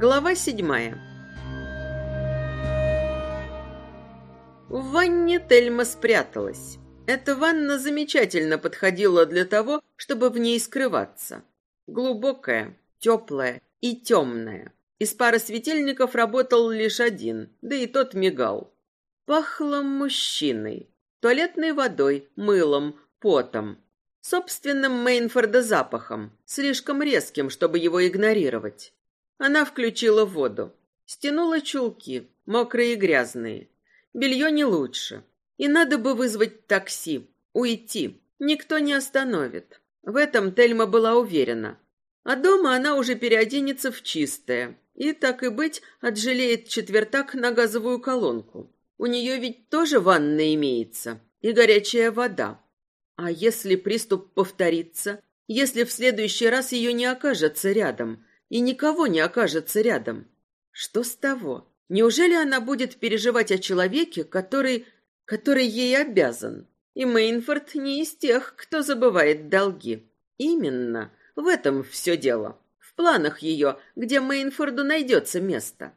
Глава седьмая В ванне Тельма спряталась. Эта ванна замечательно подходила для того, чтобы в ней скрываться. Глубокая, теплая и темная. Из пары светильников работал лишь один, да и тот мигал. Пахло мужчиной, туалетной водой, мылом, потом. Собственным Мейнфорда запахом, слишком резким, чтобы его игнорировать. Она включила воду. Стянула чулки, мокрые и грязные. Белье не лучше. И надо бы вызвать такси, уйти. Никто не остановит. В этом Тельма была уверена. А дома она уже переоденется в чистое. И, так и быть, отжалеет четвертак на газовую колонку. У нее ведь тоже ванна имеется. И горячая вода. А если приступ повторится? Если в следующий раз ее не окажется рядом? и никого не окажется рядом. Что с того? Неужели она будет переживать о человеке, который... который ей обязан? И Мейнфорд не из тех, кто забывает долги. Именно. В этом все дело. В планах ее, где Мейнфорду найдется место.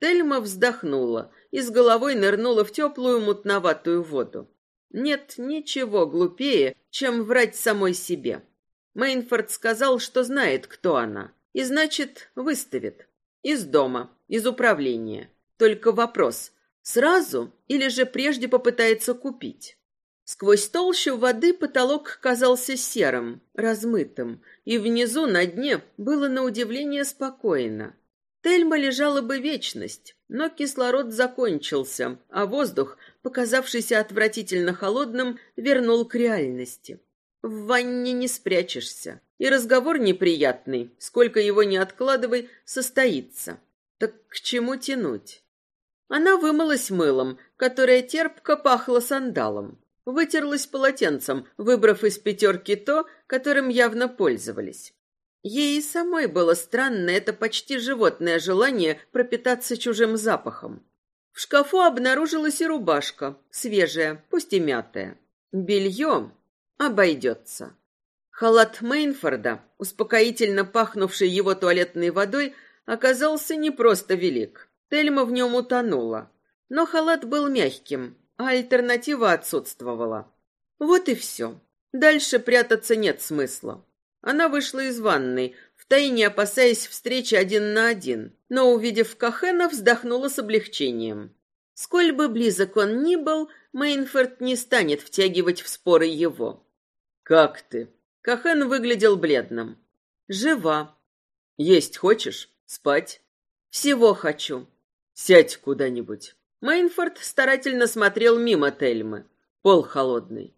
Тельма вздохнула и с головой нырнула в теплую мутноватую воду. Нет ничего глупее, чем врать самой себе. Мейнфорд сказал, что знает, кто она. И значит, выставит. Из дома, из управления. Только вопрос, сразу или же прежде попытается купить? Сквозь толщу воды потолок казался серым, размытым, и внизу на дне было на удивление спокойно. Тельма лежала бы вечность, но кислород закончился, а воздух, показавшийся отвратительно холодным, вернул к реальности. В ванне не спрячешься. И разговор неприятный, сколько его не откладывай, состоится. Так к чему тянуть? Она вымылась мылом, которое терпко пахло сандалом. Вытерлась полотенцем, выбрав из пятерки то, которым явно пользовались. Ей самой было странно это почти животное желание пропитаться чужим запахом. В шкафу обнаружилась и рубашка, свежая, пусть и мятая. Белье обойдется. Халат Мейнфорда, успокоительно пахнувший его туалетной водой, оказался не просто велик. Тельма в нем утонула. Но халат был мягким, а альтернатива отсутствовала. Вот и все. Дальше прятаться нет смысла. Она вышла из ванной, втайне опасаясь встречи один на один, но, увидев Кахена, вздохнула с облегчением. Сколь бы близок он ни был, Мейнфорд не станет втягивать в споры его. «Как ты?» Кахен выглядел бледным. Жива. Есть хочешь? Спать? Всего хочу. Сядь куда-нибудь. Мейнфорд старательно смотрел мимо Тельмы. Пол холодный.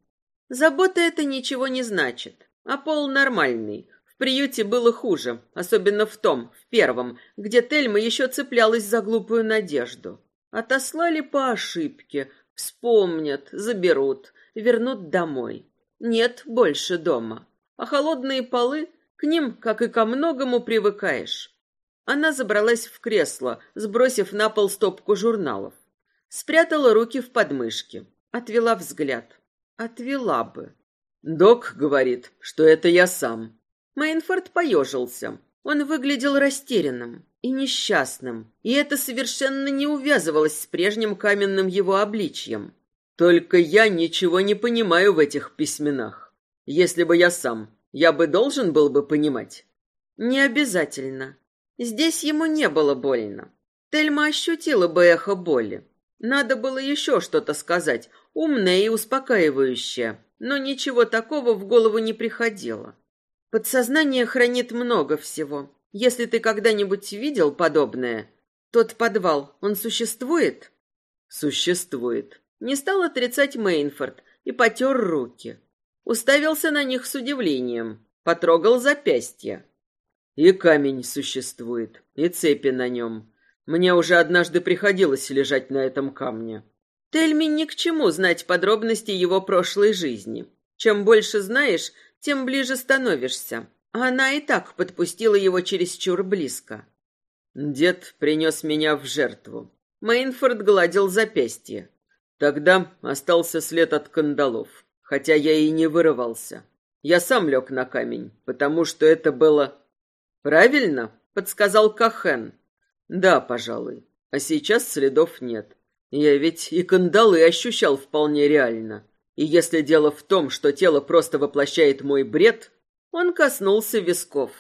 Забота это ничего не значит, а пол нормальный. Приюте было хуже, особенно в том, в первом, где Тельма еще цеплялась за глупую надежду. Отослали по ошибке, вспомнят, заберут, вернут домой. Нет больше дома а холодные полы, к ним, как и ко многому, привыкаешь. Она забралась в кресло, сбросив на пол стопку журналов. Спрятала руки в подмышки, отвела взгляд. Отвела бы. Док говорит, что это я сам. Мейнфорд поежился. Он выглядел растерянным и несчастным, и это совершенно не увязывалось с прежним каменным его обличьем. Только я ничего не понимаю в этих письменах. Если бы я сам, я бы должен был бы понимать. Не обязательно. Здесь ему не было больно. Тельма ощутила бы эхо боли. Надо было еще что-то сказать, умное и успокаивающее, но ничего такого в голову не приходило. Подсознание хранит много всего. Если ты когда-нибудь видел подобное, тот подвал, он существует? Существует. Не стал отрицать Мейнфорд и потер руки уставился на них с удивлением, потрогал запястье. И камень существует, и цепи на нем. Мне уже однажды приходилось лежать на этом камне. Тельми ни к чему знать подробности его прошлой жизни. Чем больше знаешь, тем ближе становишься. Она и так подпустила его чересчур близко. Дед принес меня в жертву. Мейнфорд гладил запястье. Тогда остался след от кандалов. хотя я и не вырывался. Я сам лег на камень, потому что это было... Правильно? Подсказал Кахен. Да, пожалуй. А сейчас следов нет. Я ведь и кандалы ощущал вполне реально. И если дело в том, что тело просто воплощает мой бред, он коснулся висков.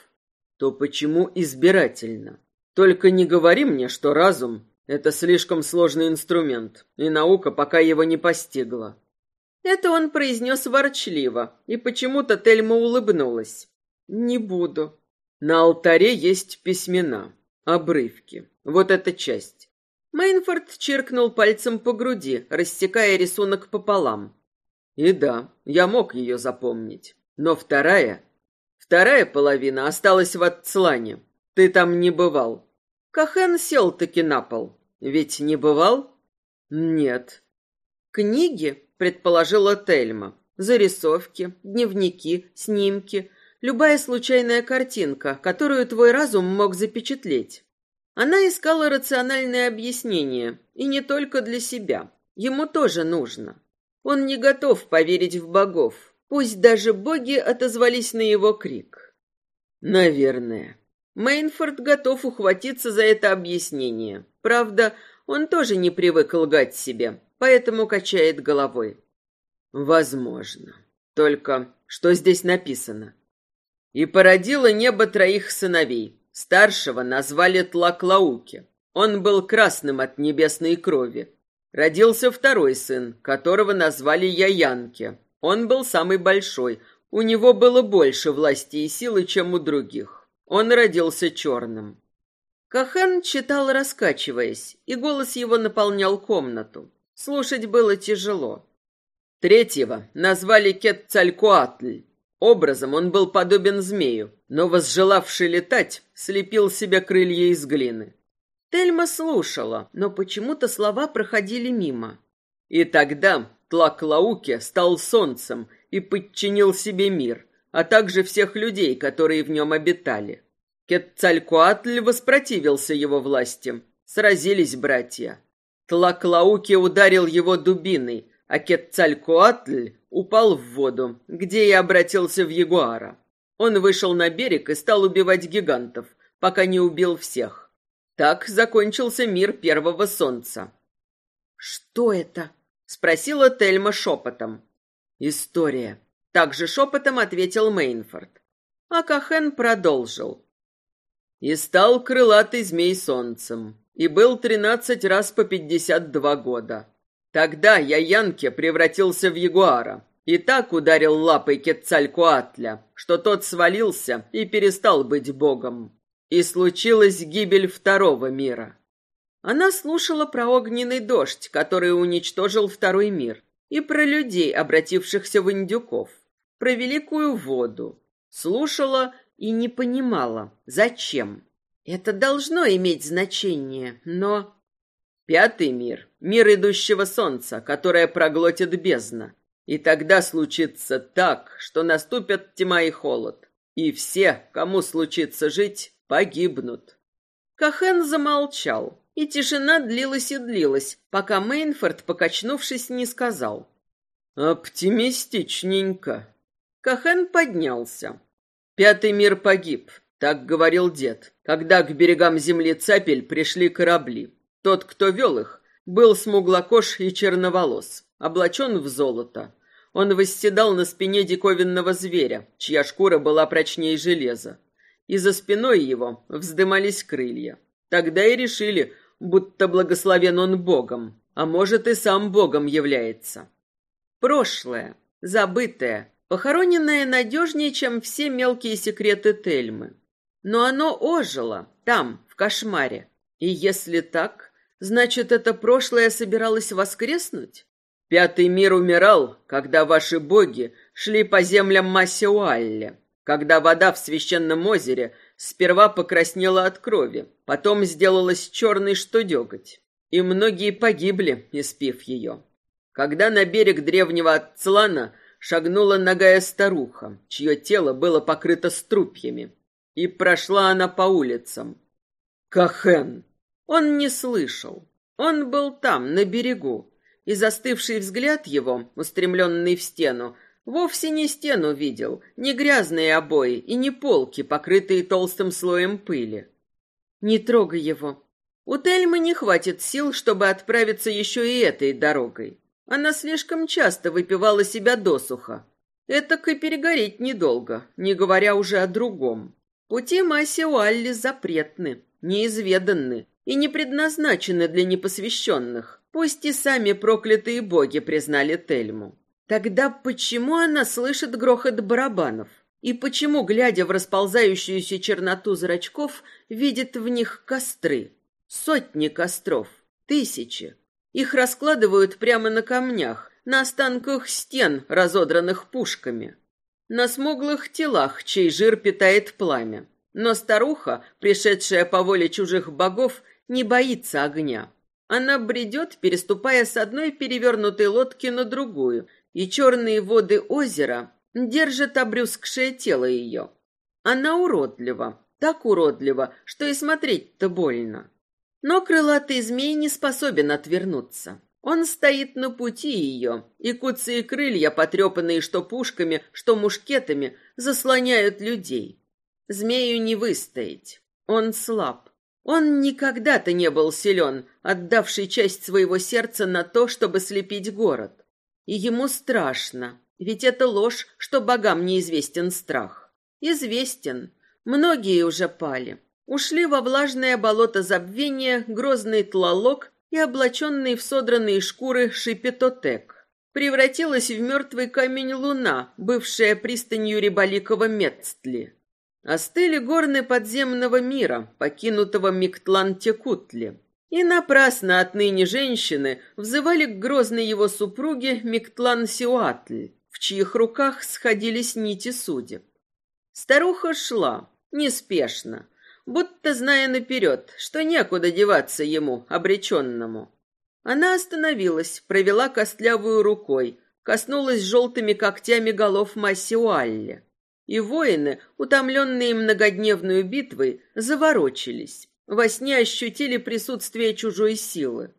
То почему избирательно? Только не говори мне, что разум — это слишком сложный инструмент, и наука пока его не постигла. Это он произнес ворчливо, и почему-то Тельма улыбнулась. «Не буду». На алтаре есть письмена, обрывки. Вот эта часть. Мейнфорд чиркнул пальцем по груди, рассекая рисунок пополам. И да, я мог ее запомнить. Но вторая... Вторая половина осталась в отцлане. Ты там не бывал. Кахен сел-таки на пол. Ведь не бывал? Нет. Книги, предположила Тельма. Зарисовки, дневники, снимки, любая случайная картинка, которую твой разум мог запечатлеть. Она искала рациональное объяснение, и не только для себя. Ему тоже нужно. Он не готов поверить в богов, пусть даже боги отозвались на его крик. Наверное. Мейнфорд готов ухватиться за это объяснение. Правда, он тоже не привык лгать себе, поэтому качает головой. Возможно. Только что здесь написано? И породило небо троих сыновей. Старшего назвали Тлаклауки. Он был красным от небесной крови. Родился второй сын, которого назвали Яянки. Он был самый большой. У него было больше власти и силы, чем у других. Он родился черным. Кахан читал, раскачиваясь, и голос его наполнял комнату. Слушать было тяжело. Третьего назвали Кетцалькуатль. Образом он был подобен змею, но, возжелавший летать, слепил себе крылья из глины. Тельма слушала, но почему-то слова проходили мимо. И тогда Тлаклауке стал солнцем и подчинил себе мир, а также всех людей, которые в нем обитали. Кетцалькуатль воспротивился его власти. Сразились братья. Тлаклауки ударил его дубиной, а Кетцалькуатль упал в воду, где и обратился в ягуара. Он вышел на берег и стал убивать гигантов, пока не убил всех. Так закончился мир первого солнца. «Что это?» — спросила Тельма шепотом. «История», — также шепотом ответил Мейнфорд. А Кахен продолжил. И стал крылатый змей солнцем, и был тринадцать раз по пятьдесят два года. Тогда я Янке превратился в ягуара, и так ударил лапой Кетцалькуатля, что тот свалился и перестал быть богом. И случилась гибель второго мира. Она слушала про огненный дождь, который уничтожил второй мир, и про людей, обратившихся в индюков, про великую воду. Слушала и не понимала, зачем. Это должно иметь значение, но... Пятый мир — мир идущего солнца, которое проглотит бездна. И тогда случится так, что наступят тьма и холод. И все, кому случится жить, погибнут. Кахен замолчал, и тишина длилась и длилась, пока Мейнфорд, покачнувшись, не сказал. «Оптимистичненько». Кахен поднялся. Пятый мир погиб, так говорил дед, когда к берегам земли Цапель пришли корабли. Тот, кто вел их, был смуглокож и черноволос, облачен в золото. Он восседал на спине диковинного зверя, чья шкура была прочнее железа. И за спиной его вздымались крылья. Тогда и решили, будто благословен он Богом, а может и сам Богом является. Прошлое, забытое, похороненное надежнее, чем все мелкие секреты Тельмы. Но оно ожило там, в кошмаре. И если так, значит, это прошлое собиралось воскреснуть? Пятый мир умирал, когда ваши боги шли по землям Масиуалле, когда вода в священном озере сперва покраснела от крови, потом сделалась черной, что деготь, и многие погибли, испив ее. Когда на берег древнего Ацлана шагнула ногая старуха, чье тело было покрыто струпьями. И прошла она по улицам. Кахен! Он не слышал. Он был там, на берегу. и застывший взгляд его, устремленный в стену, вовсе не стену видел, не грязные обои и не полки, покрытые толстым слоем пыли. «Не трогай его», у Тельмы не хватит сил, чтобы отправиться еще и этой дорогой. Она слишком часто выпивала себя досуха. Этак и перегореть недолго, не говоря уже о другом. Пути Маси Уалли запретны, неизведанны и не предназначены для непосвященных. Пусть и сами проклятые боги признали Тельму. Тогда почему она слышит грохот барабанов? И почему, глядя в расползающуюся черноту зрачков, видит в них костры? Сотни костров, тысячи. Их раскладывают прямо на камнях, на останках стен, разодранных пушками. На смуглых телах, чей жир питает пламя. Но старуха, пришедшая по воле чужих богов, не боится огня. Она бредет, переступая с одной перевернутой лодки на другую, и черные воды озера держат обрюзгшее тело ее. Она уродлива, так уродлива, что и смотреть-то больно. Но крылатый змей не способен отвернуться. Он стоит на пути ее, и куцые крылья, потрепанные что пушками, что мушкетами, заслоняют людей. Змею не выстоять. Он слаб. Он никогда-то не был силен, отдавший часть своего сердца на то, чтобы слепить город. И ему страшно, ведь это ложь, что богам неизвестен страх. Известен. Многие уже пали. Ушли во влажное болото забвения грозный тлалок и облаченный в содранные шкуры шипетотек. Превратилась в мертвый камень луна, бывшая пристанью Рибаликова Мецтли. Остыли горны подземного мира, покинутого Миктлан-Текутли. И напрасно отныне женщины взывали к грозной его супруге Миктлан-Сиуатль, в чьих руках сходились нити судеб. Старуха шла, неспешно, будто зная наперед, что некуда деваться ему, обреченному. Она остановилась, провела костлявую рукой, коснулась желтыми когтями голов Массиуалли. И воины, утомленные многодневной битвой, заворочились. Во сне ощутили присутствие чужой силы.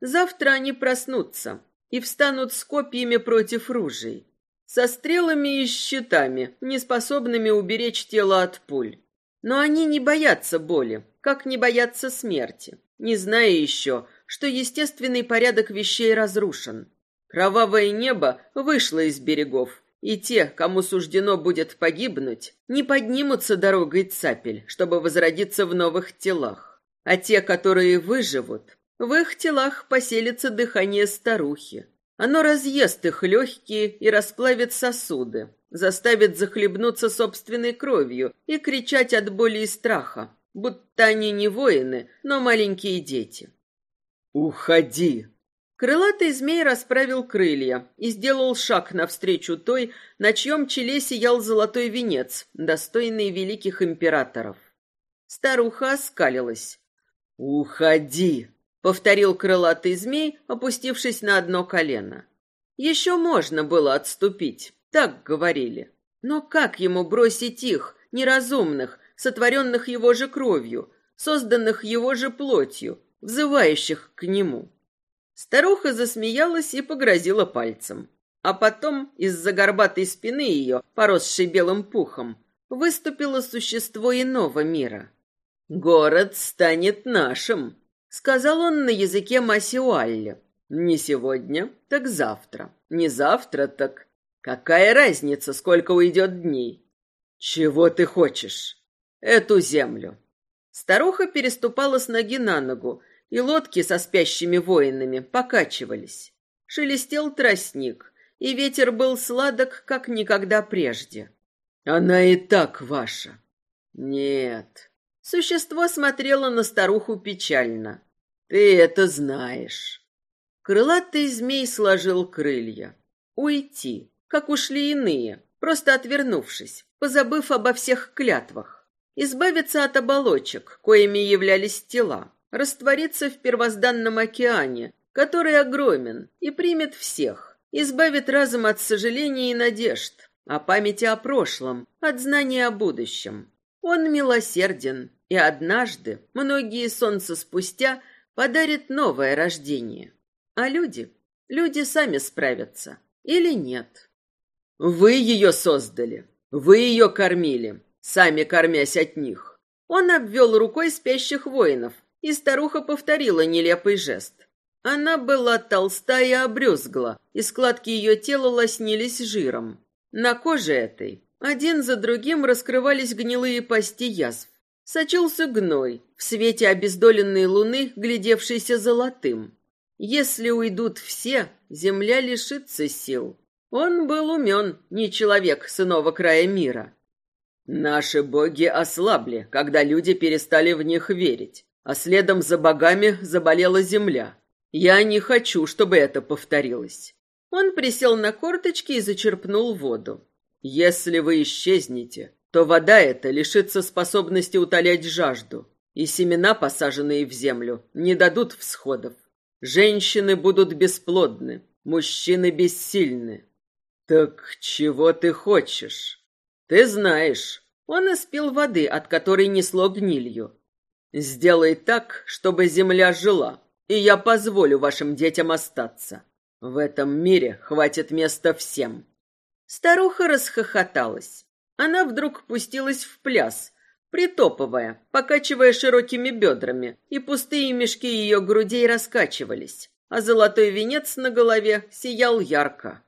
Завтра они проснутся и встанут с копьями против ружей, со стрелами и щитами, неспособными уберечь тело от пуль. Но они не боятся боли, как не боятся смерти, не зная еще, что естественный порядок вещей разрушен. Кровавое небо вышло из берегов, и те, кому суждено будет погибнуть, не поднимутся дорогой цапель, чтобы возродиться в новых телах. А те, которые выживут, в их телах поселится дыхание старухи. Оно разъест их легкие и расплавит сосуды, заставит захлебнуться собственной кровью и кричать от боли и страха, будто они не воины, но маленькие дети. «Уходи!» Крылатый змей расправил крылья и сделал шаг навстречу той, на чьем челе сиял золотой венец, достойный великих императоров. Старуха оскалилась. «Уходи!» — повторил крылатый змей, опустившись на одно колено. Еще можно было отступить, так говорили. Но как ему бросить их, неразумных, сотворенных его же кровью, созданных его же плотью, взывающих к нему? Старуха засмеялась и погрозила пальцем. А потом из-за горбатой спины ее, поросшей белым пухом, выступило существо иного мира. «Город станет нашим», — сказал он на языке Масиуалли. «Не сегодня, так завтра. Не завтра, так Какая разница, сколько уйдет дней? Чего ты хочешь? Эту землю. Старуха переступала с ноги на ногу, и лодки со спящими воинами покачивались. Шелестел тростник, и ветер был сладок, как никогда прежде. Она и так ваша. Нет. Существо смотрело на старуху печально. Ты это знаешь. Крылатый змей сложил крылья. Уйти как ушли иные, просто отвернувшись, позабыв обо всех клятвах. Избавиться от оболочек, коими являлись тела, раствориться в первозданном океане, который огромен и примет всех, избавит разум от сожалений и надежд, о памяти о прошлом, от знания о будущем. Он милосерден, и однажды, многие солнца спустя, подарит новое рождение. А люди Люди сами справятся. Или нет? Вы ее создали. Вы ее кормили, сами кормясь от них. Он обвел рукой спящих воинов, и старуха повторила нелепый жест. Она была толста и обрюзгла, и складки ее тела лоснились жиром. На коже этой один за другим раскрывались гнилые пасти язв. Сочился гной, в свете обездоленной луны, глядевшейся золотым. Если уйдут все, земля лишится сил. Он был умен, не человек с иного края мира. Наши боги ослабли, когда люди перестали в них верить, а следом за богами заболела земля. Я не хочу, чтобы это повторилось. Он присел на корточки и зачерпнул воду. Если вы исчезнете, то вода эта лишится способности утолять жажду, и семена, посаженные в землю, не дадут всходов. Женщины будут бесплодны, мужчины бессильны. Так чего ты хочешь? Ты знаешь, он испил воды, от которой несло гнилью. Сделай так, чтобы земля жила, и я позволю вашим детям остаться. В этом мире хватит места всем. Старуха расхохоталась. Она вдруг пустилась в пляс, притопывая, покачивая широкими бедрами, и пустые мешки ее грудей раскачивались, а золотой венец на голове сиял ярко.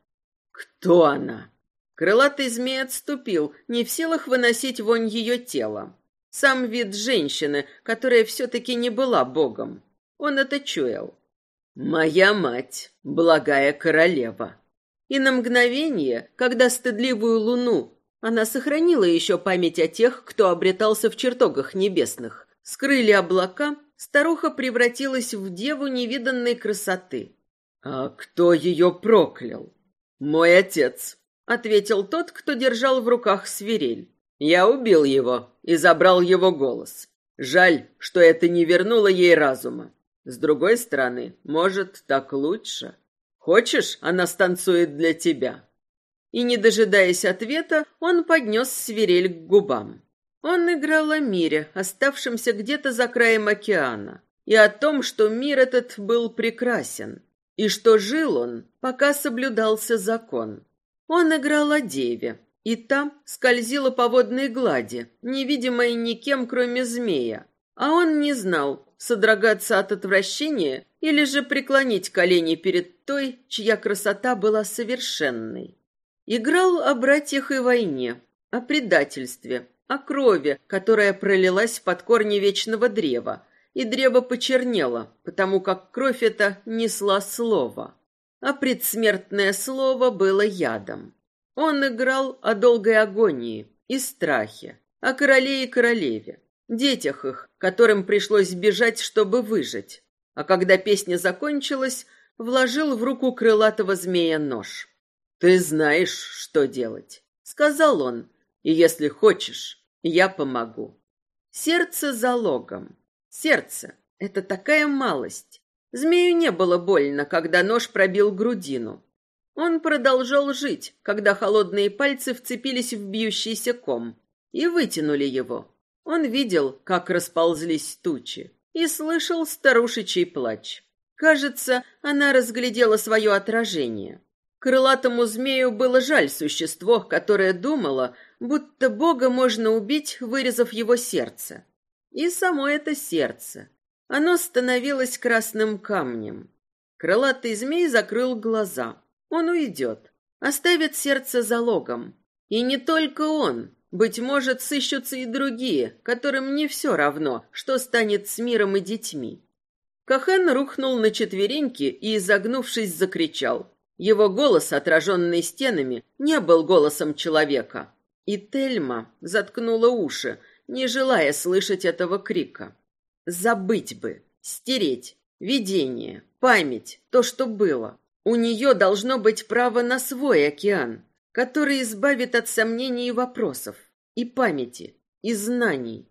Кто она? Крылатый змей отступил, не в силах выносить вонь ее тела. Сам вид женщины, которая все-таки не была богом. Он это чуял. «Моя мать, благая королева». И на мгновение, когда стыдливую луну она сохранила еще память о тех, кто обретался в чертогах небесных. Скрыли облака, старуха превратилась в деву невиданной красоты. «А кто ее проклял?» «Мой отец», — ответил тот, кто держал в руках свирель. «Я убил его и забрал его голос. Жаль, что это не вернуло ей разума. С другой стороны, может, так лучше. Хочешь, она станцует для тебя?» и, не дожидаясь ответа, он поднес свирель к губам. Он играл о мире, оставшемся где-то за краем океана, и о том, что мир этот был прекрасен, и что жил он, пока соблюдался закон. Он играл о деве, и там скользила по водной глади, невидимая никем, кроме змея, а он не знал, содрогаться от отвращения или же преклонить колени перед той, чья красота была совершенной. Играл о братьях и войне, о предательстве, о крови, которая пролилась под корни вечного древа, и древо почернело, потому как кровь эта несла слово. А предсмертное слово было ядом. Он играл о долгой агонии и страхе, о короле и королеве, детях их, которым пришлось бежать, чтобы выжить. А когда песня закончилась, вложил в руку крылатого змея нож. «Ты знаешь, что делать», — сказал он, — «и если хочешь, я помогу». Сердце залогом. Сердце — это такая малость. Змею не было больно, когда нож пробил грудину. Он продолжал жить, когда холодные пальцы вцепились в бьющийся ком и вытянули его. Он видел, как расползлись тучи, и слышал старушечий плач. Кажется, она разглядела свое отражение. Крылатому змею было жаль существо, которое думало, будто Бога можно убить, вырезав его сердце. И само это сердце. Оно становилось красным камнем. Крылатый змей закрыл глаза. Он уйдет. Оставит сердце залогом. И не только он. Быть может, сыщутся и другие, которым не все равно, что станет с миром и детьми. Кахан рухнул на четвереньки и, изогнувшись, закричал. Его голос, отраженный стенами, не был голосом человека. И Тельма заткнула уши, не желая слышать этого крика. Забыть бы, стереть, видение, память, то, что было. У нее должно быть право на свой океан, который избавит от сомнений и вопросов, и памяти, и знаний.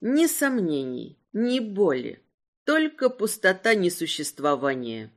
Ни сомнений, ни боли, только пустота несуществования.